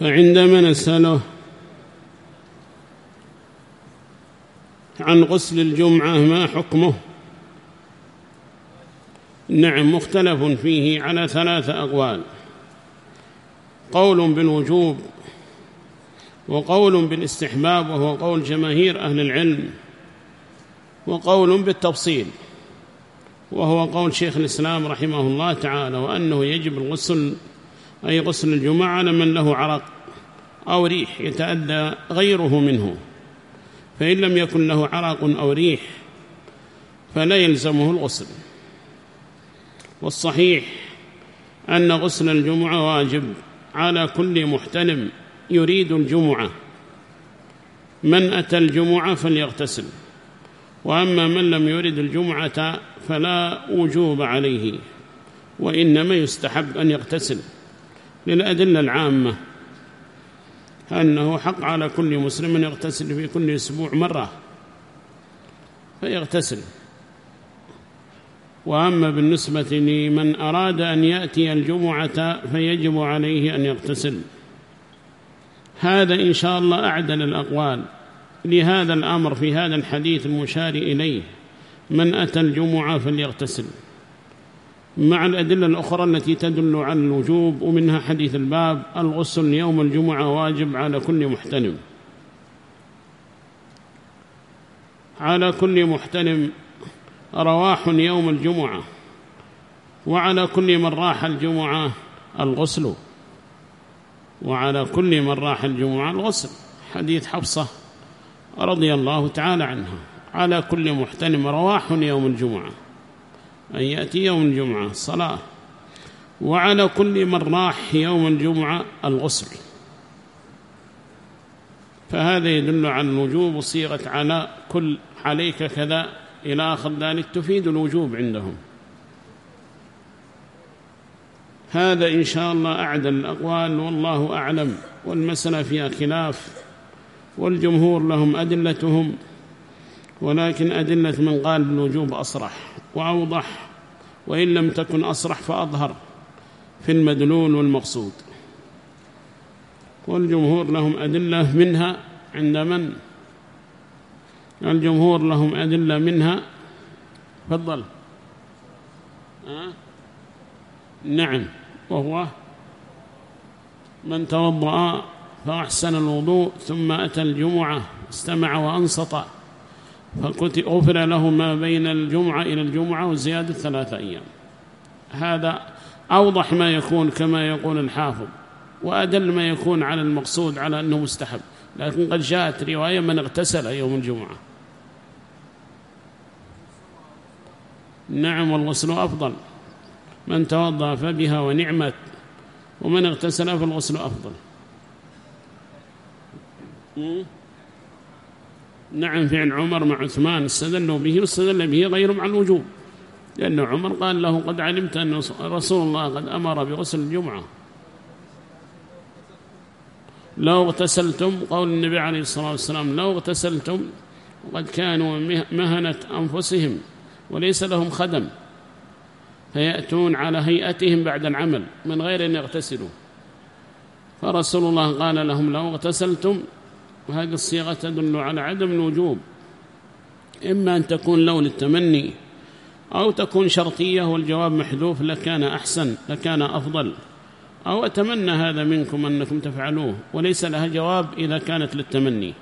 فعندما نسأله عن غسل الجمعة ما حكمه؟ نعم مختلف فيه على ثلاثة أقوال. قول بالوجوب وقول بالاستحباب وهو قول جماهير أهل العلم وقول بالتفصيل وهو قول شيخ الإسلام رحمه الله تعالى وأنه يجب الغسل أي غسل الجمعة على من له عرق أو ريح يتأدى غيره منه. فإن لم يكن له عرق أو ريح فلا يلزمه الغسل. والصحيح أن غسل الجمعة واجب على كل محتلم يريد الجمعة. من أتى الجمعة فليغتسل وأما من لم يرد الجمعة فلا وجوب عليه وإنما يستحب أن يغتسل. للأدلة العامة أنه حق على كل مسلم أن يغتسل في كل أسبوع مرة فيغتسل. وأما بالنسبة لمن أراد أن يأتي الجمعة فيجب عليه أن يغتسل. هذا إن شاء الله أعدل الأقوال لهذا الأمر في هذا الحديث المشار إليه. من أتى الجمعة فليغتسل. مع الأدلة الأخرى التي تدل على الوجوب ومنها حديث الباب الغسل يوم الجمعة واجب على كل محتلم على كل محتلم رواح يوم الجمعة. وعلى كل من راح الجمعة الغسل. وعلى كل من راح الجمعة الغسل. حديث حفصة رضي الله تعالى عنها. على كل محتلم رواح يوم الجمعة. أن يأتي يوم الجمعة صلاة. وعلى كل من راح يوم الجمعة الغسل. فهذا يدل على الوجوب وصيغة على كل عليك كذا إلى آخر ذلك تفيد الوجوب عندهم. هذا إن شاء الله أعدل الأقوال والله أعلم. والمسألة فيها خلاف. والجمهور لهم أدلتهم. ولكن أدلة من قال بالوجوب أصرح. وأوضح وإن لم تكن أصرح فأظهر في المدلول والمقصود. والجمهور لهم أدلة منها عند من؟ الجمهور لهم أدلة منها فضل أه؟ نعم وهو من توضأ فأحسن الوضوء ثم أتى الجمعة استمع وأنصت. فغفر له ما بين الجمعة إلى الجمعة وزيادة ثلاثة أيام. هذا أوضح ما يكون كما يقول الحافظ وأدل ما يكون على المقصود على أنه مستحب. لكن قد جاءت رواية من اغتسل يوم الجمعة. نعم والغسل أفضل. من توضأ فبها ونعمت ومن اغتسل فالغسل أفضل. نعم فعل عمر مع عثمان استدلوا به واستدل به غيرهم عن الوجوب. لأن عمر قال له قد علمت أن رسول الله قد أمر بغسل الجمعة. لو اغتسلتم قول النبي عليه الصلاة والسلام لو اغتسلتم وقد كانوا مهنة أنفسهم وليس لهم خدم. فيأتون على هيئتهم بعد العمل من غير أن يغتسلوا. فرسول الله قال لهم لو اغتسلتم وهذه الصيغة تدل على عدم الوجوب. إما أن تكون لون التمني أو تكون شرطية والجواب محذوف لكان أحسن لكان أفضل. أو أتمنى هذا منكم أنكم تفعلوه وليس لها جواب إذا كانت للتمني.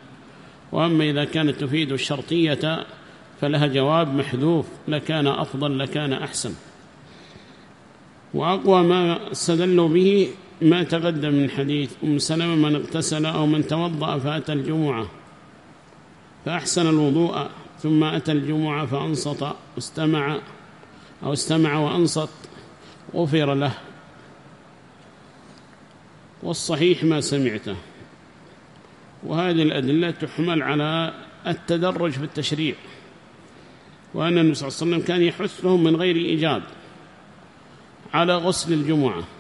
وأما إذا كانت تفيد الشرطية فلها جواب محذوف لكان أفضل لكان أحسن. وأقوى ما استدلوا به ما تقدم من حديث أم سلمة من اغتسل أو من توضأ فأتى الجمعة فأحسن الوضوء ثم أتى الجمعة فأنصت واستمع أو استمع وأنصت غفر له. والصحيح ما سمعته. وهذه الأدلة تحمل على التدرج في التشريع وأن النبي صلى الله عليه وسلم كان يحثهم من غير إيجاب على غسل الجمعة.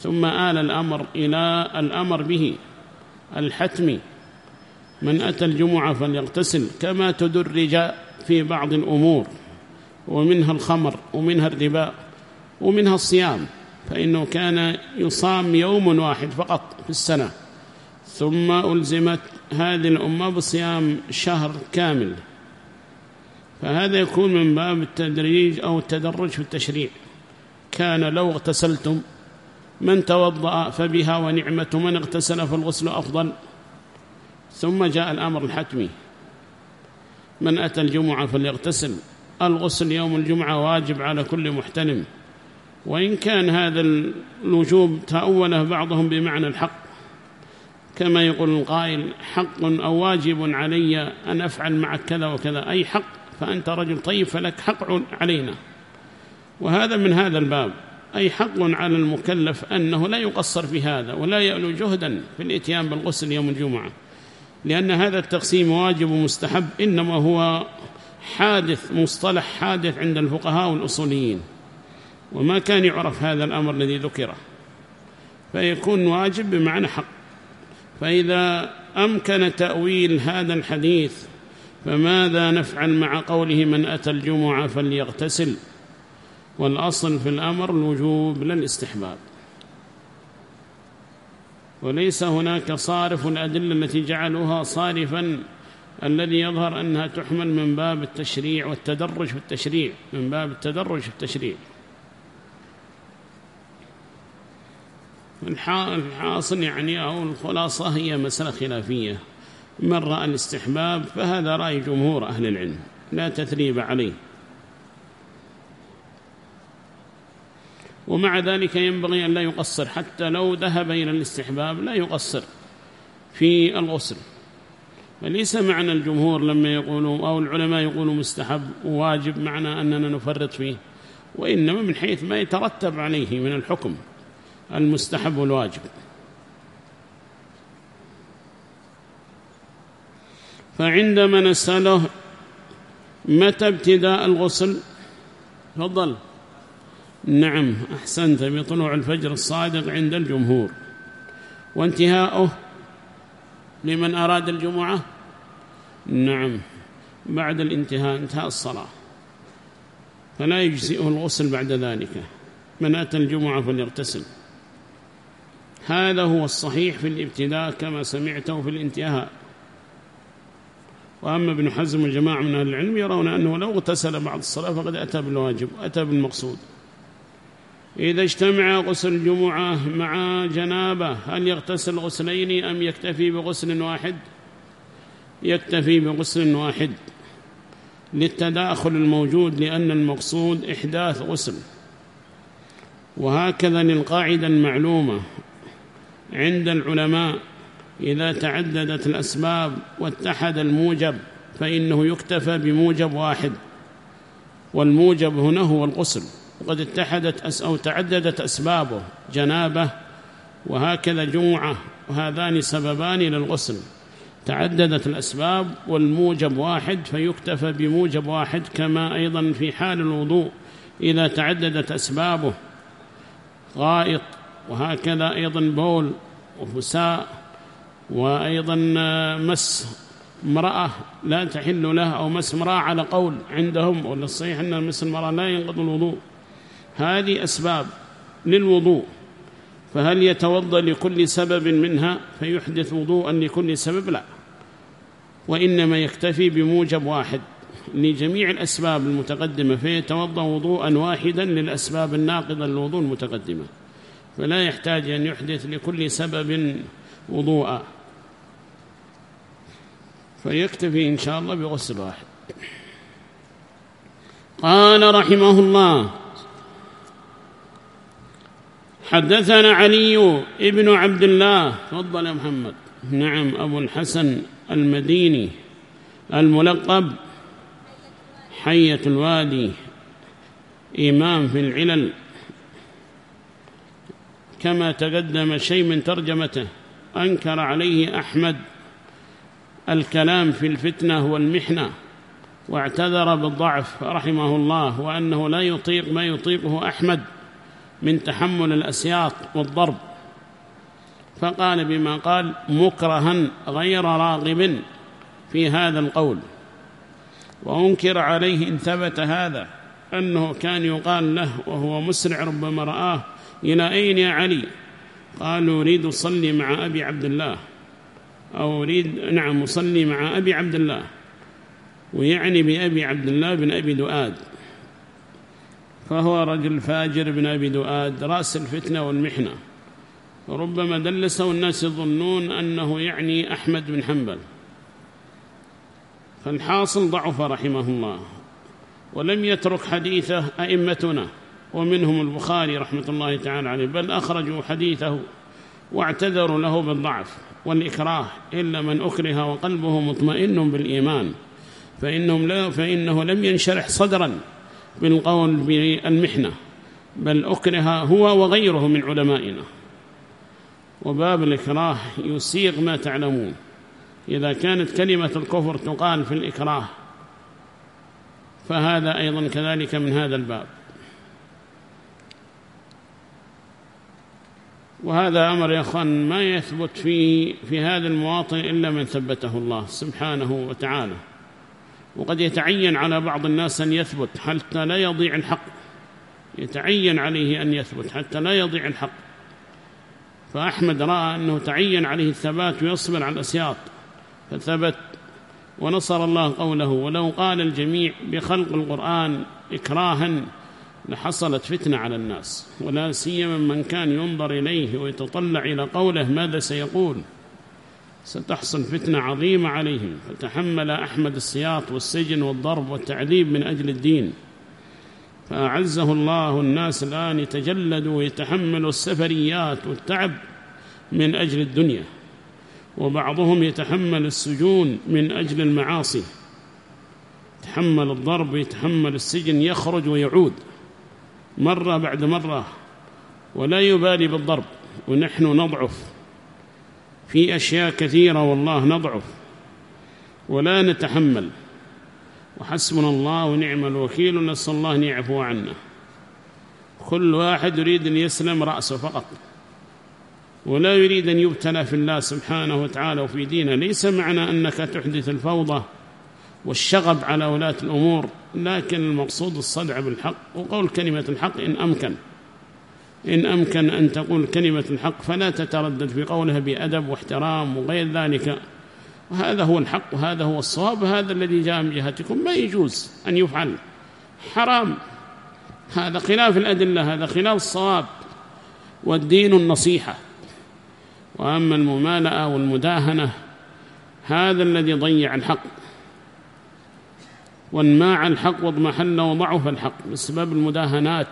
ثم آل الأمر إلى الأمر به الحتمي من أتى الجمعة فليغتسل كما تدرج في بعض الأمور ومنها الخمر ومنها الربا ومنها الصيام. فإنه كان يصام يوم واحد فقط في السنة. ثم ألزمت هذه الأمة بصيام شهر كامل. فهذا يكون من باب التدريج أو التدرج في التشريع. كان لو اغتسلتم من توضأ فبها ونعمة من اغتسل فالغسل أفضل. ثم جاء الأمر الحتمي. من أتى الجمعة فليغتسل. الغسل يوم الجمعة واجب على كل محتلم وإن كان هذا الوجوب تأوله بعضهم بمعنى الحق. كما يقول القائل حق أو واجب علي أن أفعل معك كذا وكذا. أي حق فأنت رجل طيب فلك حق علينا. وهذا من هذا الباب. أي حق على المكلف أنه لا يقصر في هذا ولا يألو جهدا في الإتيان بالغسل يوم الجمعة. لأن هذا التقسيم واجب ومستحب إنما هو حادث مصطلح حادث عند الفقهاء والأصوليين. وما كان يعرف هذا الأمر الذي ذكره. فيكون واجب بمعنى حق. فإذا أمكن تأويل هذا الحديث فماذا نفعل مع قوله من أتى الجمعة فليغتسل؟ والأصل في الأمر الوجوب للاستحباب. وليس هناك صارف الأدلة التي جعلوها صارفا الذي يظهر أنها تحمل من باب التشريع والتدرج في التشريع من باب التدرج في التشريع. الحاصل يعني أو الخلاصة هي مسألة خلافية. من رأى الاستحباب فهذا رأي جمهور أهل العلم لا تثريب عليه. ومع ذلك ينبغي أن لا يقصر. حتى لو ذهب إلى الاستحباب لا يقصر في الغسل. فليس معنى الجمهور لما يقولوا أو العلماء يقولوا مستحب وواجب معنى أننا نفرط فيه. وإنما من حيث ما يترتب عليه من الحكم المستحب والواجب. فعندما نسأله متى ابتداء الغسل؟ تفضل. نعم أحسنت. بطلوع الفجر الصادق عند الجمهور. وانتهاؤه لمن أراد الجمعة؟ نعم. بعد الانتهاء انتهاء الصلاة. فلا يجزئه الغسل بعد ذلك. من أتى الجمعة فليغتسل. هذا هو الصحيح في الابتداء كما سمعته في الانتهاء. وأما ابن حزم وجماعة من أهل العلم يرون أنه لو اغتسل بعد الصلاة فقد أتى بالواجب أتى بالمقصود. إذا اجتمع غسل الجمعة مع جنابة هل يغتسل غسلين أم يكتفي بغسل واحد؟ يكتفي بغسل واحد. للتداخل الموجود لأن المقصود إحداث غسل. وهكذا للقاعدة المعلومة. عند العلماء إذا تعددت الأسباب واتحد الموجب فإنه يكتفى بموجب واحد. والموجب هنا هو الغسل. وقد اتحدت أو تعددت أسبابه جنابة وهكذا جمعة وهذان سببان للغسل. تعددت الأسباب والموجب واحد فيكتفى بموجب واحد كما أيضا في حال الوضوء إذا تعددت أسبابه غائط وهكذا أيضا بول وفساء وأيضا مس امرأة لا تحل له أو مس امرأة على قول عندهم ولا الصحيح أن مس المرأة لا ينقض الوضوء. هذه أسباب للوضوء فهل يتوضأ لكل سبب منها؟ فيحدث وضوءا لكل سبب لا وإنما يكتفي بموجب واحد لجميع الأسباب المتقدمة فيتوضأ وضوءا واحدا للأسباب الناقضة للوضوء المتقدمة فلا يحتاج أن يحدث لكل سبب وضوءا فيكتفي إن شاء الله بغسل واحد. قال رحمه الله حدثنا علي ابن عبد الله تفضل يا محمد. نعم أبو الحسن المديني الملقب حية الوادي إمام في العلل. كما تقدم شيء من ترجمته أنكر عليه أحمد الكلام في الفتنة والمحنة واعتذر بالضعف رحمه الله وأنه لا يطيق ما يطيقه أحمد. من تحمل الأسياط والضرب. فقال بما قال مكرها غير راغب في هذا القول. وأنكر عليه إن ثبت هذا أنه كان يقال له وهو مسرع ربما رآه إلى أين يا علي؟ قال أريد أصلي مع أبي عبد الله. أو أريد نعم أصلي مع أبي عبد الله. ويعني بأبي عبد الله بن أبي دؤاد. فهو رجل فاجر بن أبي دؤاد رأس الفتنة والمحنة. وربما دلسه الناس يظنون أنه يعني أحمد بن حنبل. فالحاصل ضعف رحمه الله. ولم يترك حديثه أئمتنا ومنهم البخاري رحمة الله تعالى عليه بل أخرجوا حديثه واعتذروا له بالضعف والإكراه إلا من أكره وقلبه مطمئن بالإيمان. فإنهم لا فإنه لم ينشرح صدرا. بالقول بالمحنة بل أكره هو وغيره من علمائنا. وباب الإكراه يسيغ ما تعلمون. إذا كانت كلمة الكفر تقال في الإكراه فهذا أيضا كذلك من هذا الباب. وهذا أمر يا أخوان ما يثبت في, في هذا المواطن إلا من ثبته الله سبحانه وتعالى. وقد يتعين على بعض الناس أن يثبت حتى لا يضيع الحق. يتعين عليه أن يثبت حتى لا يضيع الحق. فأحمد رأى أنه تعين عليه الثبات ويصبر على الأسياط. فثبت ونصر الله قوله ولو قال الجميع بخلق القرآن إكراها لحصلت فتنة على الناس ولا سيما من كان ينظر إليه ويتطلع إلى قوله ماذا سيقول؟ ستحصل فتنة عظيمة عليهم. فتحمل أحمد السياط والسجن والضرب والتعذيب من أجل الدين. فأعزه الله الناس الآن يتجلدوا ويتحملوا السفريات والتعب من أجل الدنيا. وبعضهم يتحمل السجون من أجل المعاصي. يتحمل الضرب ويتحمل السجن يخرج ويعود. مرة بعد مرة. ولا يبالي بالضرب ونحن نضعف. في أشياء كثيرة والله نضعف ولا نتحمل. وحسبنا الله ونعم الوكيل نسأل الله أن يعفو عنا. كل واحد يريد أن يسلم رأسه فقط. ولا يريد أن يبتلى في الله سبحانه وتعالى وفي دينه. ليس معنى أنك تحدث الفوضى والشغب على ولاة الأمور لكن المقصود الصدع بالحق وقول كلمة الحق إن أمكن. إن أمكن أن تقول كلمة الحق فلا تتردد في قولها بأدب واحترام وغير ذلك. وهذا هو الحق وهذا هو الصواب هذا الذي جاء من جهتكم. ما يجوز أن يفعل. حرام. هذا خلاف الأدلة هذا خلاف الصواب. والدين النصيحة. وأما الممالأة والمداهنة هذا الذي ضيع الحق. وانماع الحق واضمحل وضعف الحق بسبب المداهنات.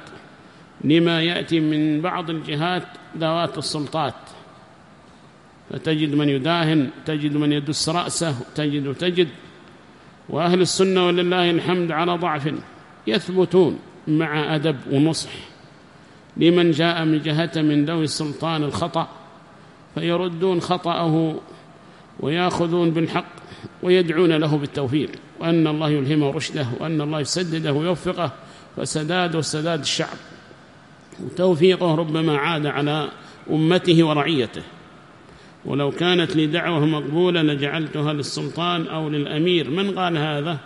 لما يأتي من بعض الجهات ذوات السلطات. فتجد من يداهن تجد من يدس رأسه تجد وتجد وأهل السنة ولله الحمد على ضعف يثبتون مع أدب ونصح. لمن جاء من جهة من ذوي السلطان الخطأ فيردون خطأه ويأخذون بالحق ويدعون له بالتوفيق. وأن الله يلهمه رشده وأن الله يسدده ويوفقه. فسداد وسداد الشعب. وتوفيقه ربما عاد على أمته ورعيته. ولو كانت لي دعوة مقبولة لجعلتها للسلطان أو للأمير. من قال هذا؟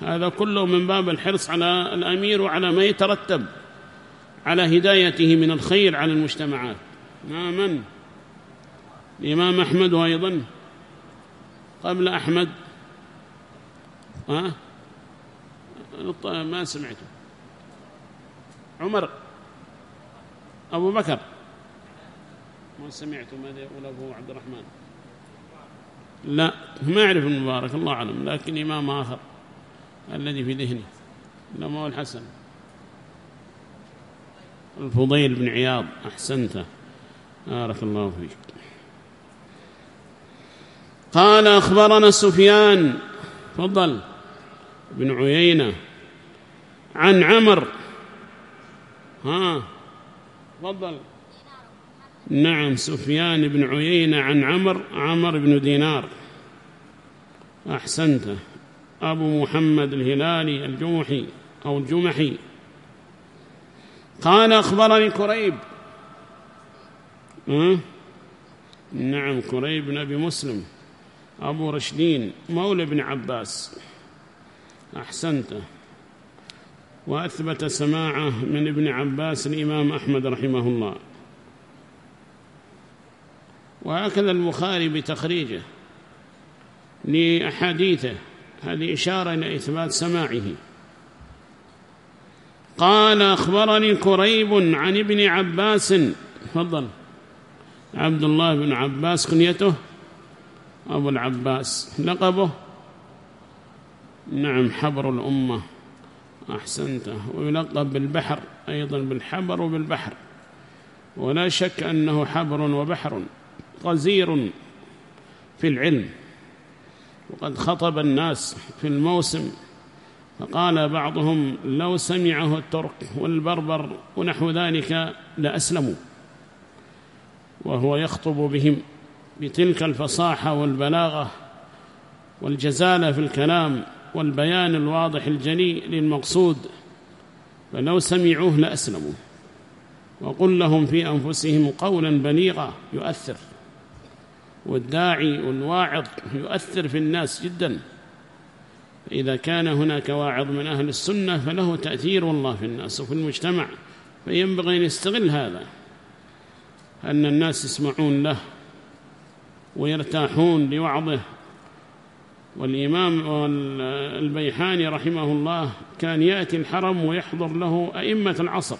هذا كله من باب الحرص على الأمير وعلى ما يترتب على هدايته من الخير على المجتمعات. ما من؟ الإمام أحمد أيضا. قبل أحمد. ها؟ ما سمعته. عمر أبو بكر. ما سمعت ماذا يقول أبو عبد الرحمن؟ لا ما أعرف المبارك الله أعلم لكن إمام آخر الذي في ذهني لما هو الحسن. الفضيل بن عياض أحسنت. بارك الله فيك. قال أخبرنا سفيان فضل بن عيينة عن عمر ها. تفضل. نعم سفيان بن عيينة عن عمر عمر بن دينار. أحسنت. أبو محمد الهلالي الجمحي أو الجمحي. قال أخبرني كريب أه؟ نعم كريب بن أبي مسلم. أبو رشدين مولى بن عباس. أحسنت. وأثبت سماعه من ابن عباس الإمام أحمد رحمه الله. وهكذا البخاري بتخريجه لأحاديثه هذه إشارة إلى إثبات سماعه. قال أخبرني كريب عن ابن عباس تفضل. عبد الله بن عباس كنيته أبو العباس لقبه. نعم حبر الأمة. أحسنته ويلقب بالبحر أيضا بالحبر وبالبحر. ولا شك أنه حبر وبحر غزير في العلم. وقد خطب الناس في الموسم فقال بعضهم لو سمعه الترك والبربر ونحو ذلك لأسلموا. وهو يخطب بهم بتلك الفصاحة والبلاغة والجزالة في الكلام والبيان الواضح الجلي للمقصود فلو سمعوه لأسلموا. وقل لهم في أنفسهم قولا بليغا يؤثر. والداعي والواعظ يؤثر في الناس جدا. إذا كان هناك واعظ من أهل السنة فله تأثير والله في الناس وفي المجتمع فينبغي أن يستغل هذا. أن الناس يسمعون له ويرتاحون لوعظه والإمام البيحاني رحمه الله كان يأتي الحرم ويحضر له أئمة العصر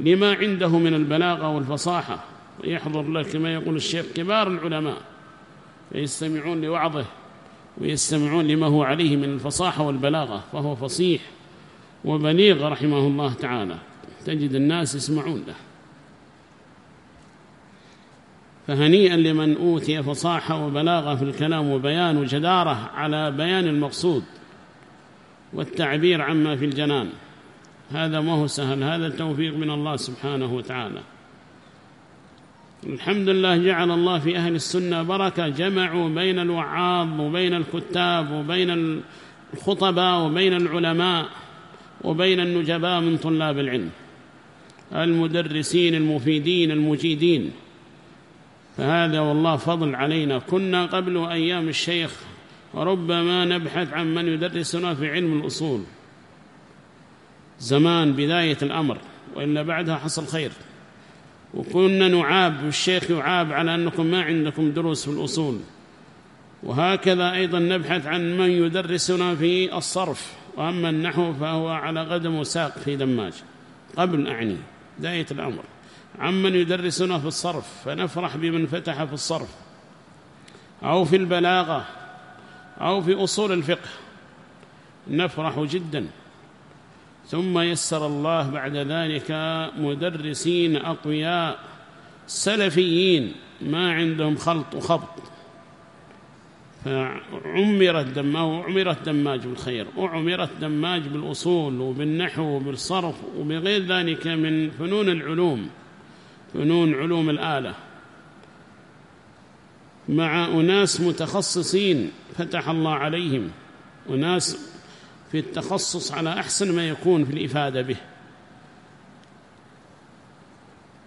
لما عنده من البلاغة والفصاحة ويحضر له كما يقول الشيخ كبار العلماء فيستمعون لوعظه ويستمعون لما هو عليه من الفصاحة والبلاغة فهو فصيح وبليغ رحمه الله تعالى تجد الناس يسمعون له. فهنيئا لمن أوتي فصاحة وبلاغة في الكلام وبيان وجدارة على بيان المقصود والتعبير عما في الجنان. هذا ما هو سهل هذا التوفيق من الله سبحانه وتعالى. الحمد لله جعل الله في أهل السنة بركة جمعوا بين الوعاظ وبين الكتاب وبين الخطباء وبين العلماء وبين النجباء من طلاب العلم المدرسين المفيدين المجيدين. فهذا والله فضل علينا. كنا قبل أيام الشيخ وربما نبحث عن من يدرسنا في علم الأصول. زمان بداية الأمر وإلا بعدها حصل خير. وكنا نعاب والشيخ يعاب على أنكم ما عندكم دروس في الأصول. وهكذا أيضا نبحث عن من يدرسنا في الصرف. وأما النحو فهو على قدم وساق في دماج. قبل أعني بداية الأمر. عمن يدرسنا في الصرف فنفرح بمن فتح في الصرف أو في البلاغة أو في أصول الفقه نفرح جدا. ثم يسر الله بعد ذلك مدرسين أقوياء سلفيين ما عندهم خلط وخبط. فعمرت دماج وعمرت دماج بالخير وعمرت دماج بالأصول وبالنحو وبالصرف وبغير ذلك من فنون العلوم. فنون علوم الآلة. مع أناس متخصصين فتح الله عليهم أناس في التخصص على أحسن ما يكون في الإفادة به.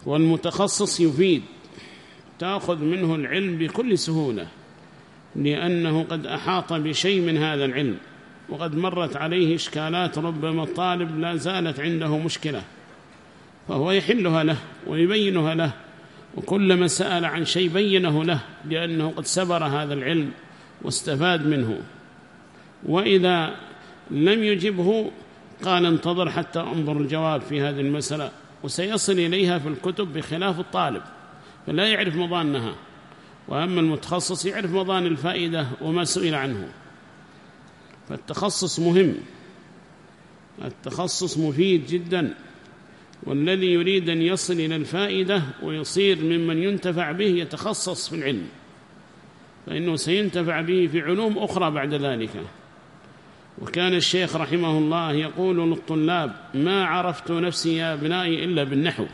والمتخصص يفيد تأخذ منه العلم بكل سهولة لأنه قد أحاط بشيء من هذا العلم وقد مرت عليه إشكالات ربما الطالب لا زالت عنده مشكلة. فهو يحلها له ويبينها له. وكلما سأل عن شيء بينه له لأنه قد سبر هذا العلم واستفاد منه. وإذا لم يجبه قال انتظر حتى أنظر الجواب في هذه المسألة وسيصل إليها في الكتب بخلاف الطالب فلا يعرف مضانها. وأما المتخصص يعرف مضان الفائدة وما سئل عنه. فالتخصص مهم. التخصص مفيد جدا. والذي يريد أن يصل إلى الفائدة ويصير ممن ينتفع به يتخصص في العلم فإنه سينتفع به في علوم أخرى بعد ذلك. وكان الشيخ رحمه الله يقول للطلاب ما عرفت نفسي يا أبنائي إلا بالنحو.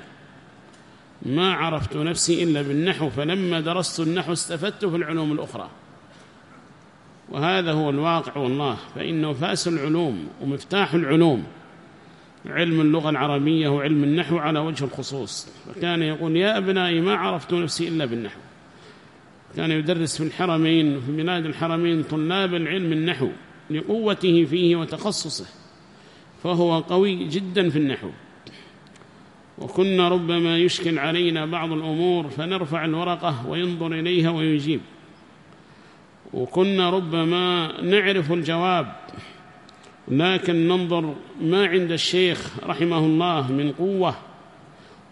ما عرفت نفسي إلا بالنحو فلما درست النحو استفدت في العلوم الأخرى. وهذا هو الواقع والله فإنه فاس العلوم ومفتاح العلوم. علم اللغة العربية وعلم النحو على وجه الخصوص. فكان يقول يا أبنائي ما عرفت نفسي إلا بالنحو. كان يدرس في الحرمين في بلاد الحرمين طلاب العلم النحو لقوته فيه وتخصصه. فهو قوي جدا في النحو. وكنا ربما يشكل علينا بعض الأمور فنرفع الورقة وينظر إليها ويجيب. وكنا ربما نعرف الجواب. لكن ننظر ما عند الشيخ رحمه الله من قوة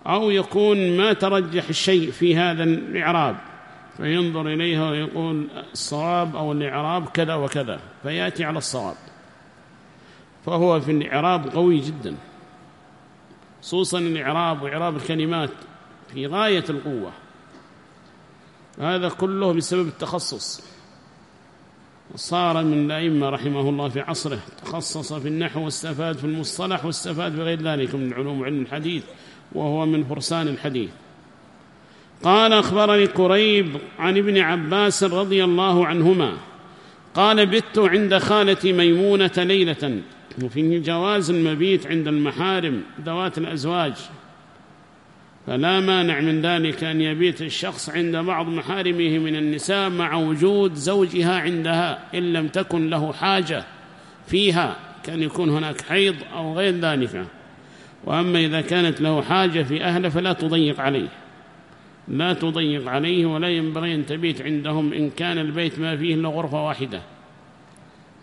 أو يكون ما ترجح الشيء في هذا الإعراب فينظر إليها ويقول الصواب أو الإعراب كذا وكذا فيأتي على الصواب. فهو في الإعراب قوي جدا خصوصا الإعراب وإعراب الكلمات في غاية القوة. هذا كله بسبب التخصص. صار من الأئمة رحمه الله في عصره تخصص في النحو واستفاد في المصطلح واستفاد في غير ذلك من علوم علم الحديث وهو من فرسان الحديث. قال أخبرني كريب عن ابن عباس رضي الله عنهما. قال بت عند خالتي ميمونة ليلة وفيه جواز المبيت عند المحارم ذوات الأزواج. فلا مانع من ذلك أن يبيت الشخص عند بعض محارمه من النساء مع وجود زوجها عندها إن لم تكن له حاجة فيها كان يكون هناك حيض أو غير ذلك. وأما إذا كانت له حاجة في أهله فلا تضيق عليه. لا تضيق عليه ولا ينبغي أن تبيت عندهم إن كان البيت ما فيه إلا غرفة واحدة.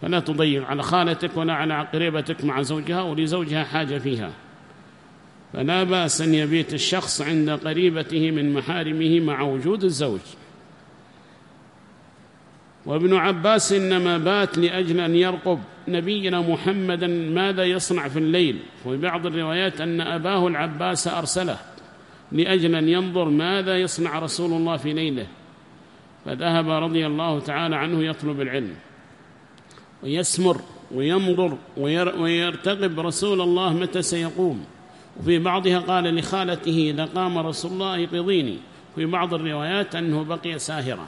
فلا تضيق على خالتك ولا على قريبتك مع زوجها ولزوجها حاجة فيها. فلا بأس أن يبيت الشخص عند قريبته من محارمه مع وجود الزوج. وابن عباس إنما بات لأجل أن يرقب نبينا محمدا ماذا يصنع في الليل. وفي بعض الروايات أن أباه العباس أرسله لأجل أن ينظر ماذا يصنع رسول الله في ليله. فذهب رضي الله تعالى عنه يطلب العلم. ويسمر وينظر ويرتقب رسول الله متى سيقوم. وفي بعضها قال لخالته إذا قام رسول الله يقضيني في بعض الروايات أنه بقي ساهرا.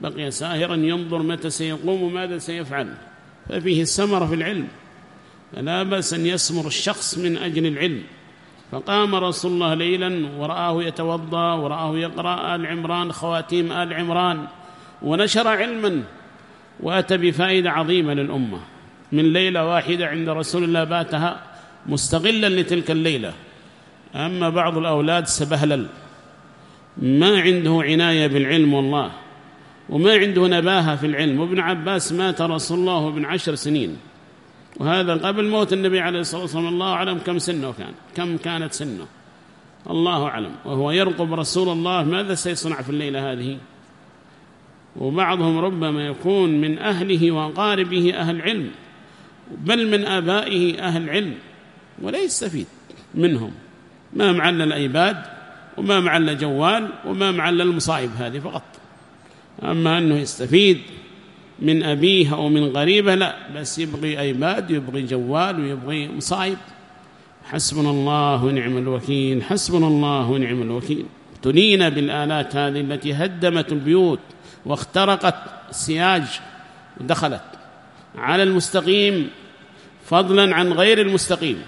بقي ساهرا ينظر متى سيقوم وماذا سيفعل. ففيه السمر في العلم. فلا بأس أن يسمر الشخص من أجل العلم. فقام رسول الله ليلا ورآه يتوضأ ورآه يقرأ آل عمران خواتيم آل عمران. ونشر علما. وأتى بفائدة عظيمة للأمة. من ليلة واحدة عند رسول الله باتها مستغلا لتلك الليلة. أما بعض الأولاد سبهلل. ما عنده عناية بالعلم والله وما عنده نباهة في العلم. وابن عباس مات رسول الله ابن عشر سنين. وهذا قبل موت النبي عليه الصلاة والسلام. الله أعلم كم سنه كان. كم كانت سنه. الله أعلم. وهو يرقب رسول الله. ماذا سيصنع في الليلة هذه؟ وبعضهم ربما يكون من أهله وأقاربه أهل علم. بل من آبائه أهل علم. ولا يستفيد منهم. ما معل الأيباد وما معل جوال وما معل المصائب هذه فقط. أما أنه يستفيد من أبيه أو من غريبه لا بس يبغي أيباد يبغي جوال ويبغي مصائب. حسبنا الله ونعم الوكيل حسبنا الله ونعم الوكيل. تنين بالآلات هذه التي هدمت البيوت واخترقت السياج ودخلت. على المستقيم فضلا عن غير المستقيم.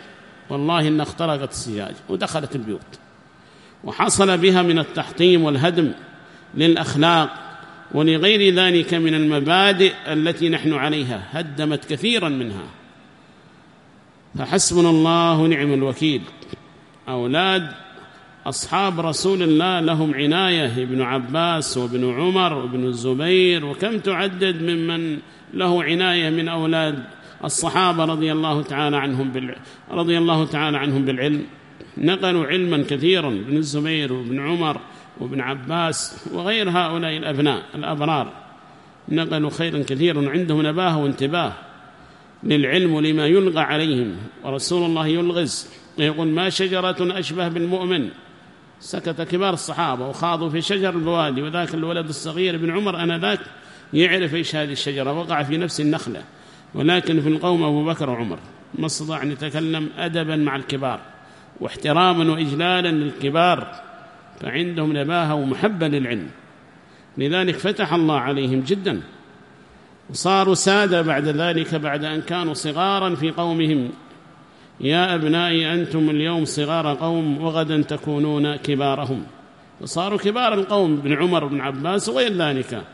والله إن اخترقت السياج ودخلت البيوت وحصل بها من التحطيم والهدم للأخلاق ولغير ذلك من المبادئ التي نحن عليها هدمت كثيرا منها. فحسبنا الله ونعم الوكيل. أولاد أصحاب رسول الله لهم عناية ابن عباس وابن عمر وابن الزبير وكم تعدد ممن له عناية من أولاد الصحابة رضي الله تعالى عنهم بال... رضي الله تعالى عنهم بالعلم. نقلوا علما كثيرا ابن الزبير وابن عمر وابن عباس وغير هؤلاء الأبناء الأبرار. نقلوا خيرا كثيرا وعندهم نباه وانتباه للعلم لما يلغى عليهم ورسول الله يلغز يقول ما شجرة أشبه بالمؤمن. سكت كبار الصحابة وخاضوا في شجر البوادي وذاك الولد الصغير ابن عمر أنا ذاك يعرف إيش هذه الشجرة وقع في نفس النخلة. ولكن في القوم أبو بكر وعمر ما استطاع أن يتكلم أدبا مع الكبار واحتراما وإجلالا للكبار فعندهم نباهة ومحبة للعلم. لذلك فتح الله عليهم جدا وصاروا سادة بعد ذلك بعد أن كانوا صغارا في قومهم. يا أبنائي أنتم اليوم صغار قوم وغدا تكونون كبارهم. فصاروا كبار القوم بن عمر بن عباس وغير ذلك.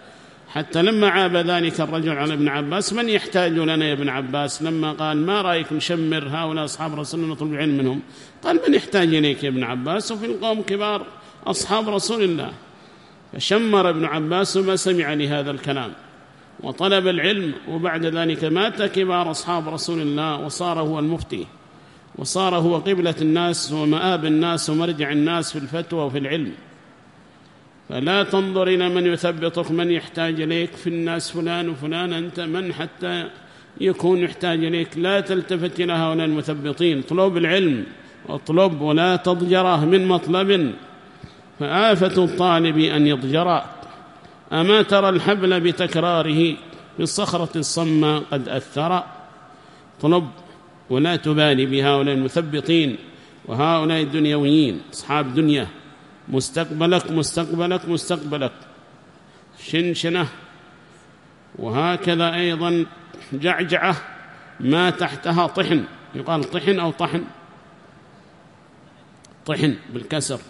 حتى لما عاب ذلك الرجل على ابن عباس من يحتاج لنا يا ابن عباس؟ لما قال ما رأيك نشمر هؤلاء أصحاب رسول الله نطلب العلم منهم. قال من يحتاج إليك يا ابن عباس؟ وفي القوم كبار أصحاب رسول الله. فشمر ابن عباس وما سمع لهذا الكلام وطلب العلم وبعد ذلك مات كبار أصحاب رسول الله وصار هو المفتي وصار هو قبلة الناس ومآب الناس ومرجع الناس في الفتوى وفي العلم. فلا تنظر إلى من يثبطك من يحتاج إليك في الناس فلان وفلان أنت من حتى يكون يحتاج إليك. لا تلتفت إلى هؤلاء المثبطين. اطلب العلم اطلب ولا تضجره من مطلب. فآفة الطالب أن يضجر. أما ترى الحبل بتكراره بالصخرة الصماء قد أثر. طلب ولا تبالي بهؤلاء المثبطين. وهؤلاء الدنيويين أصحاب دنيا مستقبلك مستقبلك مستقبلك. شنشنة. وهكذا أيضا جعجعة ما تحتها طحن. يقال طحن أو طحن. طحن بالكسر.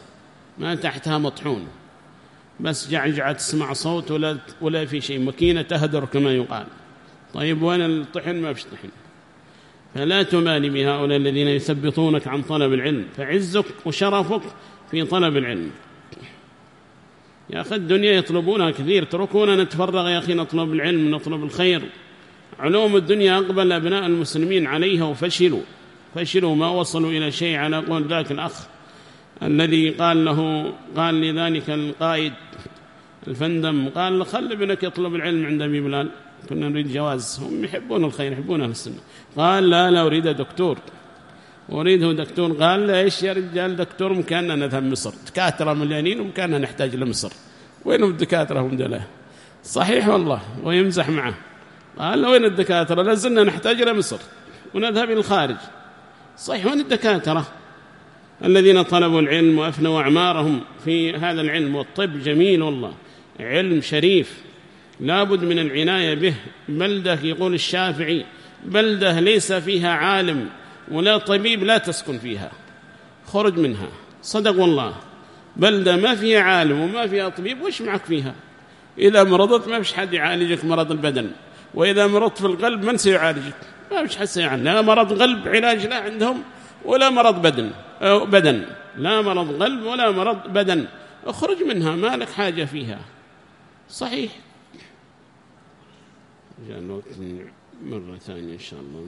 ما تحتها مطحون. بس جعجعة تسمع صوت ولا, ولا في شيء. مكينة تهدر كما يقال. طيب وين الطحن؟ ما فيش طحن. فلا تمالي بهؤلاء الذين يثبطونك عن طلب العلم. فعزك وشرفك في طلب العلم. يا أخي الدنيا يطلبونها كثير تركونا نتفرغ يا أخي نطلب العلم نطلب الخير. علوم الدنيا أقبل أبناء المسلمين عليها وفشلوا. فشلوا ما وصلوا إلى شيء على قول ذاك الأخ الذي قال له قال لذلك القائد الفندم قال خل ابنك يطلب العلم عند أبي بلال. كنا نريد جواز هم يحبون الخير يحبون أهل السنة. قال لا لا أريد دكتور. أريده دكتور قال إيش يا رجال دكتور؟ مكاننا نذهب مصر. دكاترة مليانين ومكاننا نحتاج لمصر. وينهم الدكاترة هم دله صحيح والله ويمزح معه. قال وين الدكاترة؟ لازلنا نحتاج لمصر ونذهب إلى الخارج. صحيح وين الدكاترة؟ الذين طلبوا العلم وأفنوا أعمارهم في هذا العلم والطب جميل والله علم شريف. لابد من العناية به. بلدة يقول الشافعي بلدة ليس فيها عالم. ولا طبيب لا تسكن فيها. خرج منها. صدق والله. بلدة ما فيها عالم وما فيها طبيب وش معك فيها؟ إذا مرضت ما فيش حد يعالجك مرض البدن. وإذا مرضت في القلب من سيعالجك؟ ما فيش حد سيعالج لا مرض قلب علاج لا عندهم ولا مرض بدن. أو بدن. لا مرض قلب ولا مرض بدن. اخرج منها ما لك حاجة فيها. صحيح. جاء الوقت مرة ثانية إن شاء الله.